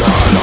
Revolution